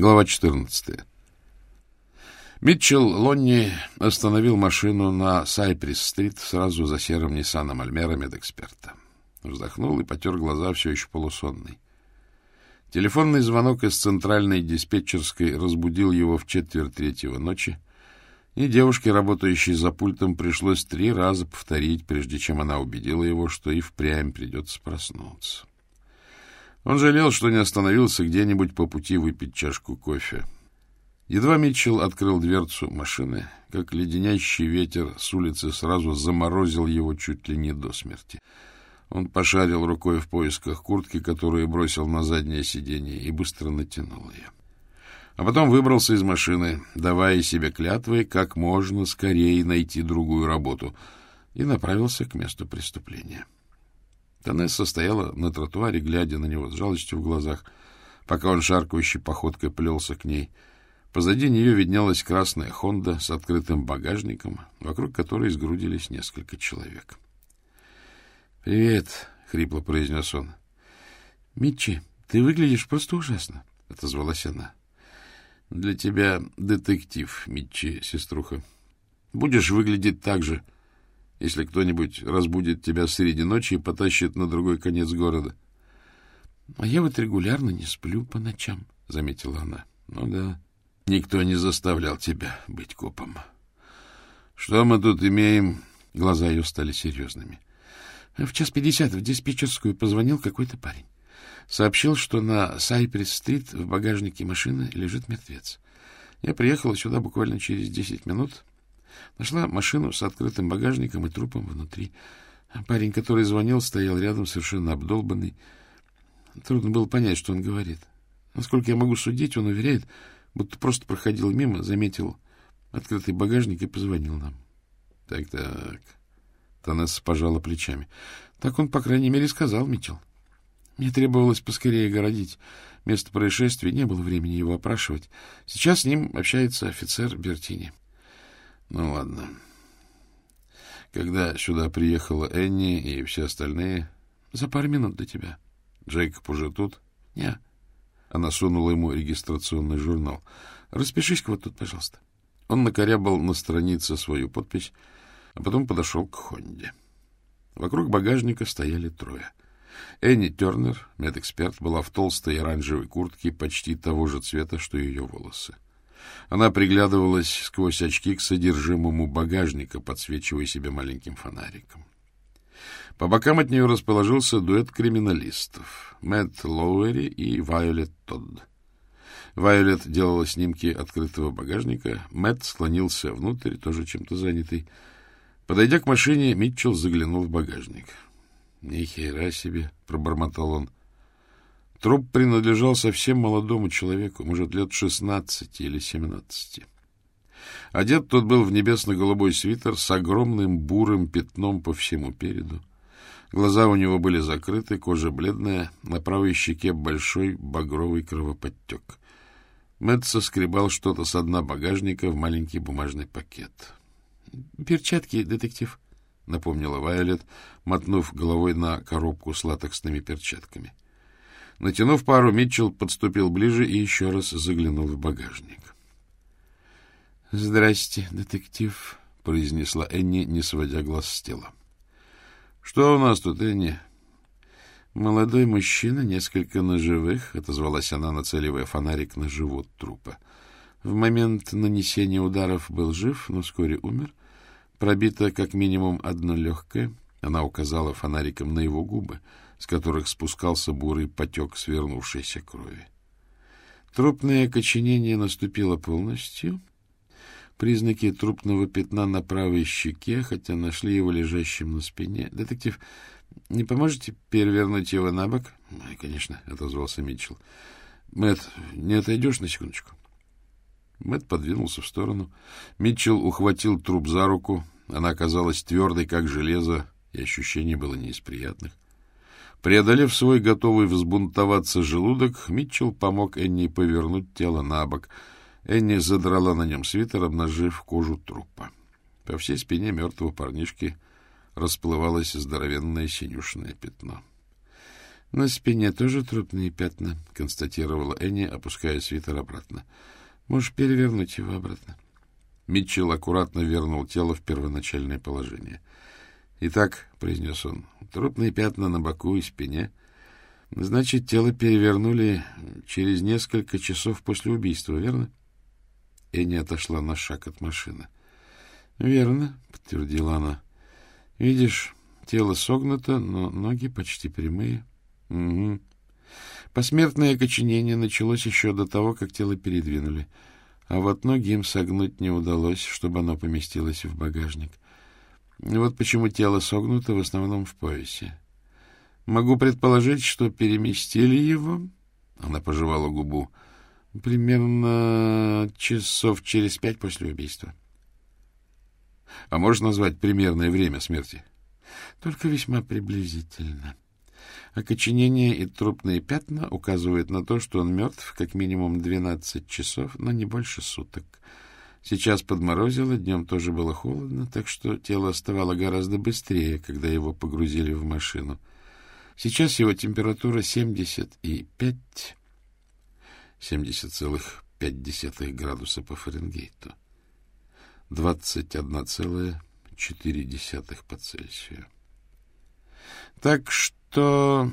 Глава 14. Митчелл Лонни остановил машину на Сайприс-стрит сразу за серым Ниссаном Альмера медэксперта. Вздохнул и потер глаза, все еще полусонный. Телефонный звонок из центральной диспетчерской разбудил его в четверть третьего ночи, и девушке, работающей за пультом, пришлось три раза повторить, прежде чем она убедила его, что и впрямь придется проснуться. Он жалел, что не остановился где-нибудь по пути выпить чашку кофе. Едва Митчелл открыл дверцу машины, как леденящий ветер с улицы сразу заморозил его чуть ли не до смерти. Он пошарил рукой в поисках куртки, которую бросил на заднее сиденье, и быстро натянул ее. А потом выбрался из машины, давая себе клятвы как можно скорее найти другую работу, и направился к месту преступления. Танесса стояла на тротуаре, глядя на него с жалостью в глазах, пока он шаркающей походкой плелся к ней. Позади нее виднелась красная «Хонда» с открытым багажником, вокруг которой сгрудились несколько человек. — Привет, — хрипло произнес он. — Митчи, ты выглядишь просто ужасно, — отозвалась она. — Для тебя детектив, Митчи, сеструха. Будешь выглядеть так же, — если кто-нибудь разбудит тебя среди ночи и потащит на другой конец города. — А я вот регулярно не сплю по ночам, — заметила она. — Ну да, никто не заставлял тебя быть копом. — Что мы тут имеем? Глаза ее стали серьезными. В час пятьдесят в диспетчерскую позвонил какой-то парень. Сообщил, что на Сайпресс-стрит в багажнике машины лежит мертвец. Я приехала сюда буквально через десять минут, Нашла машину с открытым багажником и трупом внутри. Парень, который звонил, стоял рядом, совершенно обдолбанный. Трудно было понять, что он говорит. Насколько я могу судить, он уверяет, будто просто проходил мимо, заметил открытый багажник и позвонил нам. Так-так. Танесса пожала плечами. Так он, по крайней мере, сказал, Митчелл. Мне требовалось поскорее городить место происшествия, не было времени его опрашивать. Сейчас с ним общается офицер Бертини. Ну, ладно. Когда сюда приехала Энни и все остальные... За пару минут до тебя. Джейкоб уже тут? Не. Она сунула ему регистрационный журнал. Распишись-ка вот тут, пожалуйста. Он накорябал на странице свою подпись, а потом подошел к Хонде. Вокруг багажника стояли трое. Энни Тернер, медэксперт, была в толстой оранжевой куртке почти того же цвета, что ее волосы. Она приглядывалась сквозь очки к содержимому багажника, подсвечивая себе маленьким фонариком. По бокам от нее расположился дуэт криминалистов — Мэтт Лоуэри и Вайолет Тодд. Вайолет делала снимки открытого багажника, Мэтт склонился внутрь, тоже чем-то занятый. Подойдя к машине, Митчелл заглянул в багажник. — Ни хера себе! — пробормотал он. — Труп принадлежал совсем молодому человеку, может, лет шестнадцати или семнадцати. Одет тот был в небесно-голубой свитер с огромным бурым пятном по всему переду. Глаза у него были закрыты, кожа бледная, на правой щеке большой багровый кровоподтек. Мэтт соскребал что-то с дна багажника в маленький бумажный пакет. — Перчатки, детектив, — напомнила Вайолет, мотнув головой на коробку с латексными перчатками. Натянув пару, Митчелл подступил ближе и еще раз заглянул в багажник. — Здрасте, детектив, — произнесла Энни, не сводя глаз с тела. — Что у нас тут, Энни? — Молодой мужчина, несколько ножевых, — отозвалась она, нацеливая фонарик на живот трупа. В момент нанесения ударов был жив, но вскоре умер. Пробито как минимум одно легкое. Она указала фонариком на его губы — с которых спускался бурый потек свернувшейся крови. Трупное окоченение наступило полностью. Признаки трупного пятна на правой щеке, хотя нашли его лежащим на спине. Детектив, не поможете перевернуть его на бок? — Конечно, — отозвался Митчелл. — Мэтт, не отойдешь на секундочку? Мэтт подвинулся в сторону. Митчелл ухватил труп за руку. Она оказалась твердой, как железо, и ощущение было не из приятных. Преодолев свой готовый взбунтоваться желудок, Митчелл помог Энни повернуть тело на бок. Энни задрала на нем свитер, обнажив кожу трупа. По всей спине мертвого парнишки расплывалось здоровенное синюшное пятно. — На спине тоже трупные пятна, — констатировала Энни, опуская свитер обратно. — Можешь перевернуть его обратно. Митчелл аккуратно вернул тело в первоначальное положение. — Итак, — произнес он, — трупные пятна на боку и спине. Значит, тело перевернули через несколько часов после убийства, верно? Энни отошла на шаг от машины. — Верно, — подтвердила она. — Видишь, тело согнуто, но ноги почти прямые. — Угу. Посмертное окоченение началось еще до того, как тело передвинули. — а вот ноги им согнуть не удалось, чтобы оно поместилось в багажник. Вот почему тело согнуто в основном в поясе. Могу предположить, что переместили его, она пожевала губу, примерно часов через пять после убийства. А можешь назвать примерное время смерти? Только весьма приблизительно. Окоченение и трупные пятна указывают на то, что он мертв как минимум 12 часов, но не больше суток. Сейчас подморозило, днем тоже было холодно, так что тело оставало гораздо быстрее, когда его погрузили в машину. Сейчас его температура 75, 70,5 градуса по Фаренгейту, 21,4 по Цельсию. Так что то,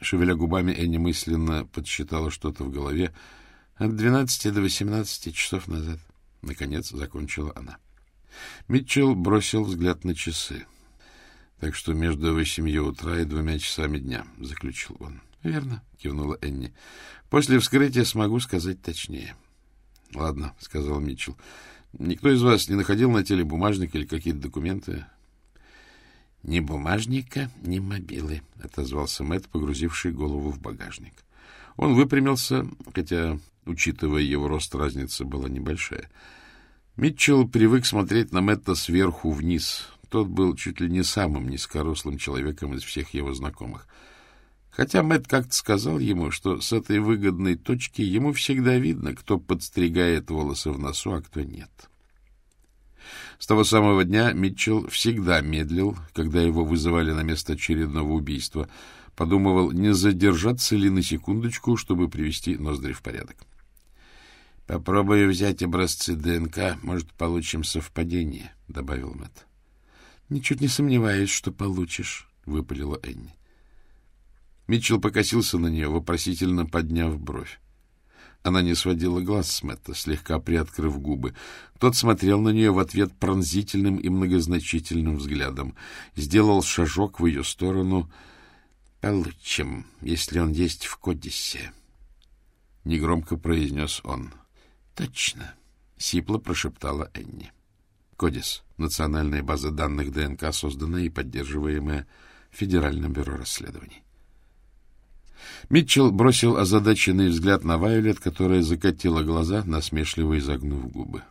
шевеля губами, Энни мысленно подсчитала что-то в голове, от двенадцати до восемнадцати часов назад. Наконец закончила она. Митчелл бросил взгляд на часы. Так что между восемью утра и двумя часами дня, — заключил он. — Верно, — кивнула Энни. — После вскрытия смогу сказать точнее. — Ладно, — сказал Митчелл. — Никто из вас не находил на теле бумажник или какие-то документы? — Ни бумажника, ни мобилы, — отозвался Мэтт, погрузивший голову в багажник. Он выпрямился, хотя, учитывая его рост, разница была небольшая. Митчелл привык смотреть на Мэтта сверху вниз. Тот был чуть ли не самым низкорослым человеком из всех его знакомых. Хотя Мэтт как-то сказал ему, что с этой выгодной точки ему всегда видно, кто подстригает волосы в носу, а кто нет. — с того самого дня Митчелл всегда медлил, когда его вызывали на место очередного убийства. Подумывал, не задержаться ли на секундочку, чтобы привести ноздри в порядок. — Попробую взять образцы ДНК, может, получим совпадение, — добавил Мэтт. — Ничуть не сомневаюсь, что получишь, — выпалила Энни. Митчелл покосился на нее, вопросительно подняв бровь. Она не сводила глаз с Мэтта, слегка приоткрыв губы. Тот смотрел на нее в ответ пронзительным и многозначительным взглядом. Сделал шажок в ее сторону. — Получим, если он есть в Кодисе. Негромко произнес он. — Точно, — сипло прошептала Энни. Кодис — национальная база данных ДНК, созданная и поддерживаемая Федеральным бюро расследований. Митчелл бросил озадаченный взгляд на Вайолет, которая закатила глаза, насмешливо изогнув губы.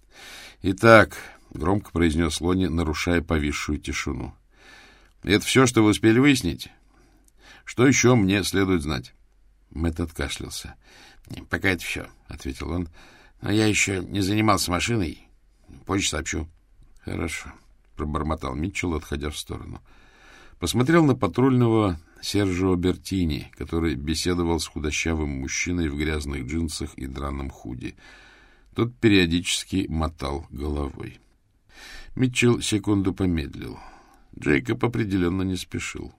— Итак, — громко произнес Лони, нарушая повисшую тишину, — это все, что вы успели выяснить? Что еще мне следует знать? Мэтт откашлялся. — Пока это все, — ответил он. — Но я еще не занимался машиной. Позже сообщу. — Хорошо, — пробормотал Митчелл, отходя в сторону. Посмотрел на патрульного Сержио Бертини, который беседовал с худощавым мужчиной в грязных джинсах и драном худи. Тот периодически мотал головой. Митчелл секунду помедлил. Джейкоб определенно не спешил.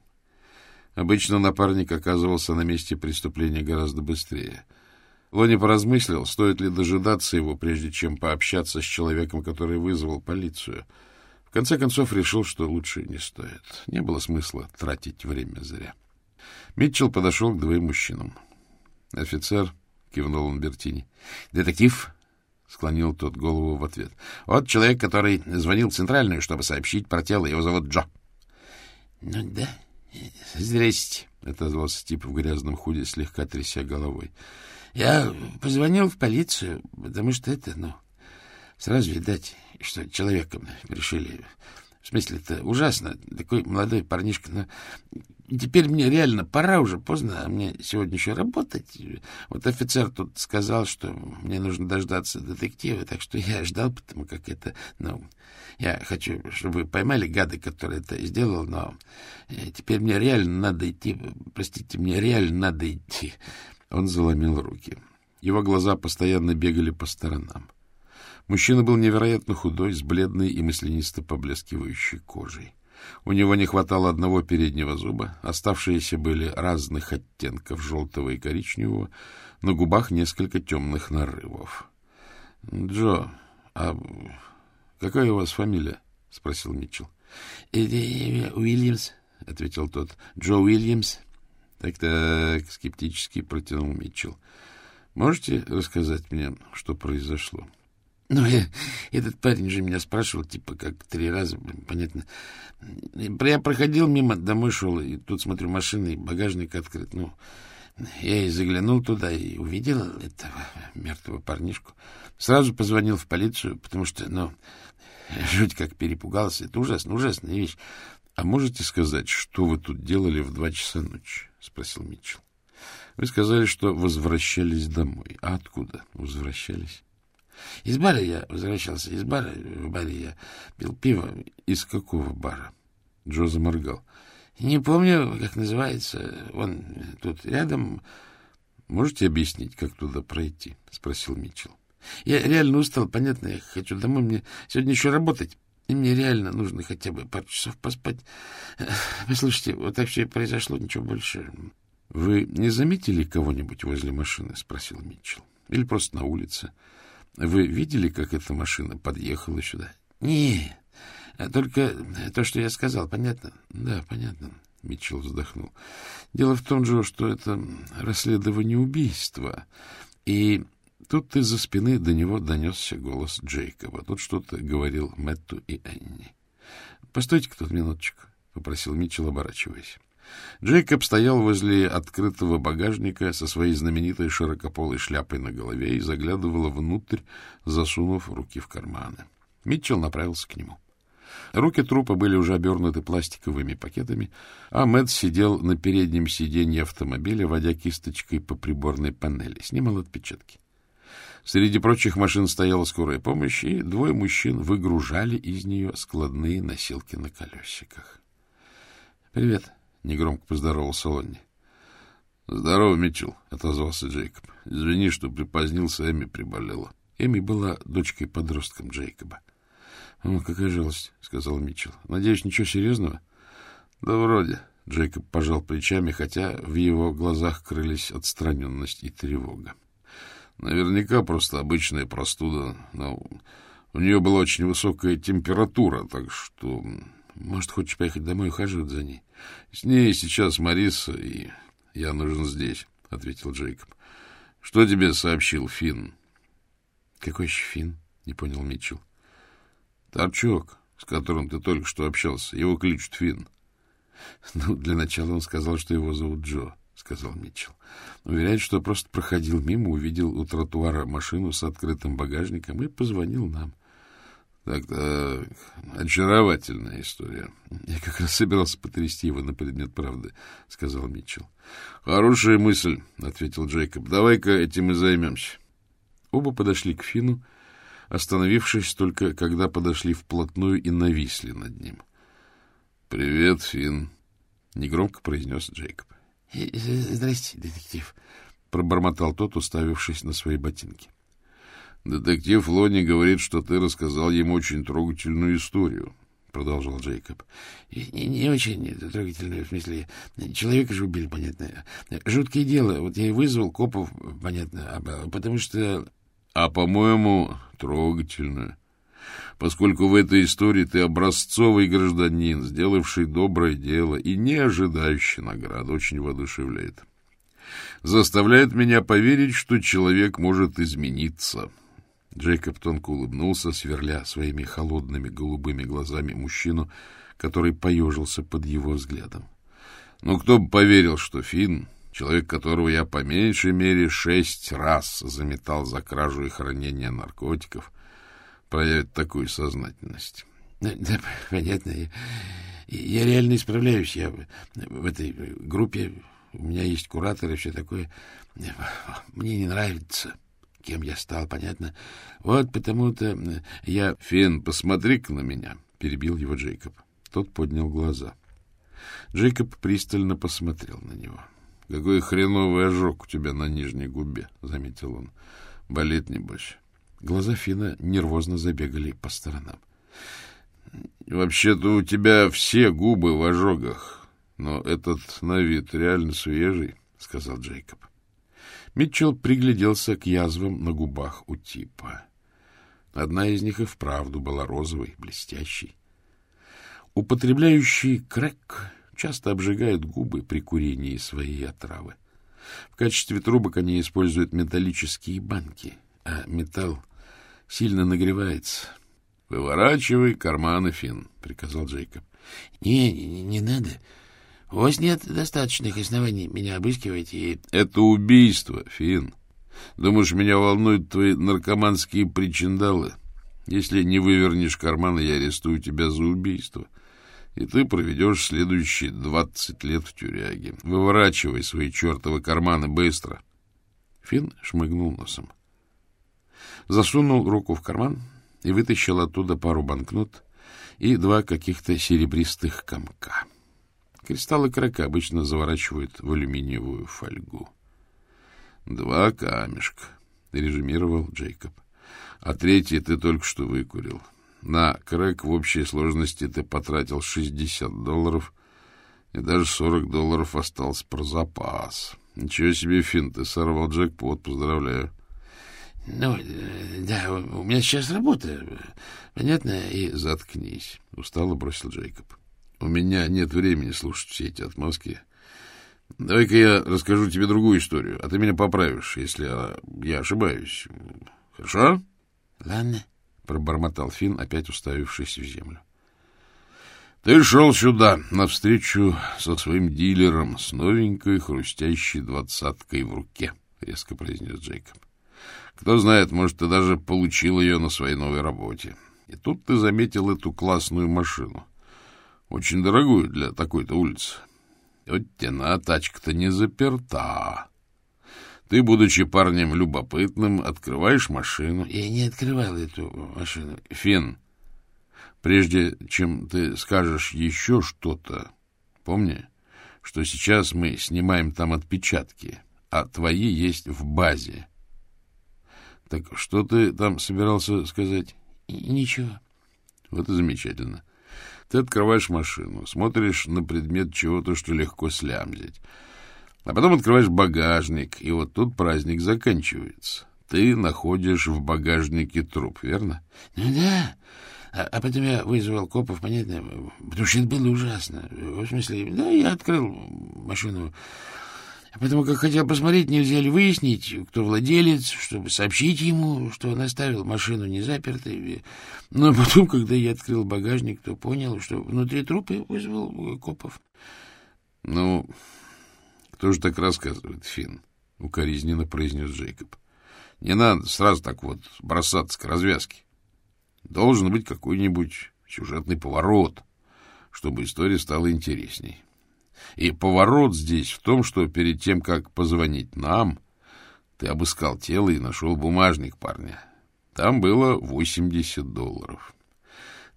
Обычно напарник оказывался на месте преступления гораздо быстрее. Лони поразмыслил, стоит ли дожидаться его, прежде чем пообщаться с человеком, который вызвал полицию — в конце концов решил, что лучше не стоит. Не было смысла тратить время зря. Митчелл подошел к двоим мужчинам. — Офицер, — кивнул он Бертини. — Детектив, — склонил тот голову в ответ. — Вот человек, который звонил в Центральную, чтобы сообщить про тело. Его зовут Джо. — Ну да, здрасте, — отозвался тип в грязном худе, слегка тряся головой. — Я позвонил в полицию, потому что это, ну, сразу видать, что человеком решили В смысле, это ужасно. Такой молодой парнишка. Но теперь мне реально пора уже, поздно, а мне сегодня еще работать. Вот офицер тут сказал, что мне нужно дождаться детектива, так что я ждал, потому как это, ну, я хочу, чтобы вы поймали гада, который это сделал, но э, теперь мне реально надо идти. Простите, мне реально надо идти. Он заломил руки. Его глаза постоянно бегали по сторонам. Мужчина был невероятно худой, с бледной и маслянисто поблескивающей кожей. У него не хватало одного переднего зуба, оставшиеся были разных оттенков желтого и коричневого, на губах несколько темных нарывов. — Джо, а какая у вас фамилия? — спросил Митчелл. — Уильямс, — ответил тот. — Джо Уильямс. Так — Так-так, — скептически протянул Митчелл. — Можете рассказать мне, что произошло? — ну, я, этот парень же меня спрашивал, типа, как три раза, понятно. Я проходил мимо, домой шел, и тут смотрю, машины, багажник открыт. Ну, я и заглянул туда, и увидел этого мертвого парнишку. Сразу позвонил в полицию, потому что, ну, жуть как перепугался. Это ужасно, ужасная вещь. — А можете сказать, что вы тут делали в два часа ночи? — спросил Митчелл. — Вы сказали, что возвращались домой. А откуда возвращались? Из бара я возвращался, из бара, в баре я пил пиво. Из какого бара? Джо заморгал. Не помню, как называется. Он тут рядом. Можете объяснить, как туда пройти? Спросил Митчелл. Я реально устал, понятно, я хочу домой, мне сегодня еще работать. И мне реально нужно хотя бы пару часов поспать. Послушайте, вот так все произошло, ничего больше. — Вы не заметили кого-нибудь возле машины? — спросил Митчелл. — Или просто на улице? — вы видели, как эта машина подъехала сюда? — Не, только то, что я сказал, понятно? — Да, понятно. Митчелл вздохнул. Дело в том же, что это расследование убийства. И тут из-за спины до него донесся голос Джейкоба. Тут что-то говорил Мэтту и Энни. — Постойте-ка тут минуточку, — попросил Митчелл, оборачиваясь. Джейкоб стоял возле открытого багажника со своей знаменитой широкополой шляпой на голове и заглядывал внутрь, засунув руки в карманы. Митчелл направился к нему. Руки трупа были уже обернуты пластиковыми пакетами, а Мэтт сидел на переднем сиденье автомобиля, водя кисточкой по приборной панели, снимал отпечатки. Среди прочих машин стояла скорая помощь, и двое мужчин выгружали из нее складные носилки на колесиках. — Привет, — негромко поздоровался Лонни. — Здорово, Митчелл, — отозвался Джейкоб. — Извини, что припозднился, Эми приболела. Эми была дочкой-подростком Джейкоба. — О, какая жалость, — сказал Митчелл. — Надеюсь, ничего серьезного? — Да вроде. Джейкоб пожал плечами, хотя в его глазах крылись отстраненность и тревога. Наверняка просто обычная простуда, но у нее была очень высокая температура, так что может, хочешь поехать домой и ухаживать за ней? — С ней сейчас Мариса, и я нужен здесь, — ответил Джейкоб. — Что тебе сообщил Финн? — Какой еще Финн? — не понял Митчелл. — Торчок, с которым ты только что общался. Его кличут Финн. — Ну, для начала он сказал, что его зовут Джо, — сказал Митчелл. Уверяет, что просто проходил мимо, увидел у тротуара машину с открытым багажником и позвонил нам. Так-так, очаровательная история. Я как раз собирался потрясти его на предмет правды, — сказал Митчелл. — Хорошая мысль, — ответил Джейкоб. — Давай-ка этим и займемся. Оба подошли к Фину, остановившись только, когда подошли вплотную и нависли над ним. — Привет, Фин, негромко произнес Джейкоб. — Здрасте, детектив, — пробормотал тот, уставившись на свои ботинки. — Детектив Лони говорит, что ты рассказал ему очень трогательную историю, — продолжал Джейкоб. — не, не очень трогательную, в смысле, человека же убили, понятно. Жуткое дело. Вот я и вызвал копов, понятно, а, потому что... — А, по-моему, трогательную. Поскольку в этой истории ты образцовый гражданин, сделавший доброе дело и не ожидающий награды, очень воодушевляет. Заставляет меня поверить, что человек может измениться. — Джейкоб тонко улыбнулся, сверля своими холодными голубыми глазами мужчину, который поежился под его взглядом. Ну, кто бы поверил, что Финн, человек, которого я по меньшей мере шесть раз заметал за кражу и хранение наркотиков, проявит такую сознательность. Да, понятно. Я, я реально исправляюсь. Я в этой группе, у меня есть куратор и все такое. Мне не нравится, кем я стал, понятно. Вот потому-то я... — Фин, посмотри-ка на меня, — перебил его Джейкоб. Тот поднял глаза. Джейкоб пристально посмотрел на него. — Какой хреновый ожог у тебя на нижней губе, — заметил он. — Болит, небось. Глаза Фина нервозно забегали по сторонам. — Вообще-то у тебя все губы в ожогах, но этот на вид реально свежий, — сказал Джейкоб. Митчелл пригляделся к язвам на губах у типа. Одна из них и вправду была розовой, блестящей. Употребляющий крэк часто обжигают губы при курении своей отравы. В качестве трубок они используют металлические банки, а металл сильно нагревается. — Выворачивай карманы, Финн, — приказал Джейкоб. — Не, не, не надо. У вас нет достаточных оснований меня обыскивать и... — Это убийство, Финн. Думаешь, меня волнуют твои наркоманские причиндалы? Если не вывернешь карманы, я арестую тебя за убийство. И ты проведешь следующие двадцать лет в тюряге. Выворачивай свои чертовы карманы быстро. Финн шмыгнул носом. — засунул руку в карман и вытащил оттуда пару банкнот и два каких-то серебристых комка. Кристаллы крака обычно заворачивают в алюминиевую фольгу. — Два камешка, — резюмировал Джейкоб. — А третий ты только что выкурил. На крэк в общей сложности ты потратил 60 долларов, и даже 40 долларов осталось про запас. Ничего себе, Финн, ты сорвал джекпот, поздравляю. — Ну, да, у меня сейчас работа, понятно, и... — Заткнись, — устало бросил Джейкоб. — У меня нет времени слушать все эти отмазки. Давай-ка я расскажу тебе другую историю, а ты меня поправишь, если я ошибаюсь. Хорошо? — Ладно, — пробормотал Финн, опять уставившись в землю. — Ты шел сюда, навстречу со своим дилером, с новенькой хрустящей двадцаткой в руке, — резко произнес Джейкоб. Кто знает, может, ты даже получил ее на своей новой работе. И тут ты заметил эту классную машину. Очень дорогую для такой-то улицы. Вот тена, тачка-то не заперта. Ты, будучи парнем любопытным, открываешь машину. Я не открывал эту машину. Фин, прежде чем ты скажешь еще что-то, помни, что сейчас мы снимаем там отпечатки, а твои есть в базе. Так что ты там собирался сказать? Ничего. Вот и замечательно. Ты открываешь машину, смотришь на предмет чего-то, что легко слямзить. А потом открываешь багажник, и вот тут праздник заканчивается. Ты находишь в багажнике труп, верно? Ну да. А, а потом я вызвал копов, понятно, потому что это было ужасно. В смысле, да, я открыл машину потому как хотел посмотреть, нельзя ли выяснить, кто владелец, чтобы сообщить ему, что он оставил машину не запертой. Но потом, когда я открыл багажник, то понял, что внутри трупа вызвал копов. — Ну, кто же так рассказывает, Финн? — укоризненно произнес Джейкоб. — Не надо сразу так вот бросаться к развязке. Должен быть какой-нибудь сюжетный поворот, чтобы история стала интересней. — и поворот здесь в том, что перед тем, как позвонить нам, ты обыскал тело и нашел бумажник парня. Там было 80 долларов.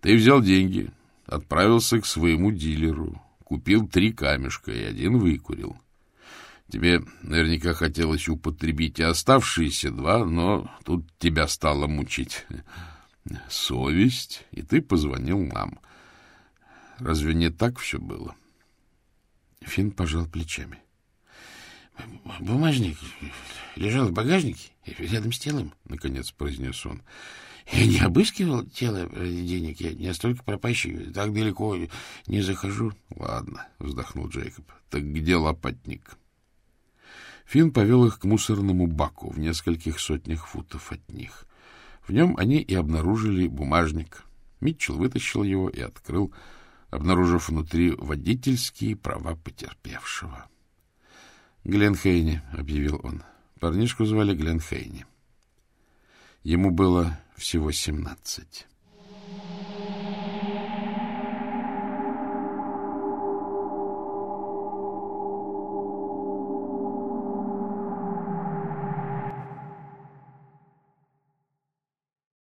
Ты взял деньги, отправился к своему дилеру, купил три камешка и один выкурил. Тебе наверняка хотелось употребить и оставшиеся два, но тут тебя стало мучить совесть, и ты позвонил нам. Разве не так все было? — Финн пожал плечами. — Бумажник лежал в багажнике рядом с телом, — наконец произнес он. — Я не обыскивал тело ради денег, я не настолько пропащий, так далеко не захожу. — Ладно, — вздохнул Джейкоб. — Так где лопатник? Финн повел их к мусорному баку в нескольких сотнях футов от них. В нем они и обнаружили бумажник. Митчелл вытащил его и открыл обнаружив внутри водительские права потерпевшего. — Глен Хейни, — объявил он. Парнишку звали Глен Хейни. Ему было всего семнадцать.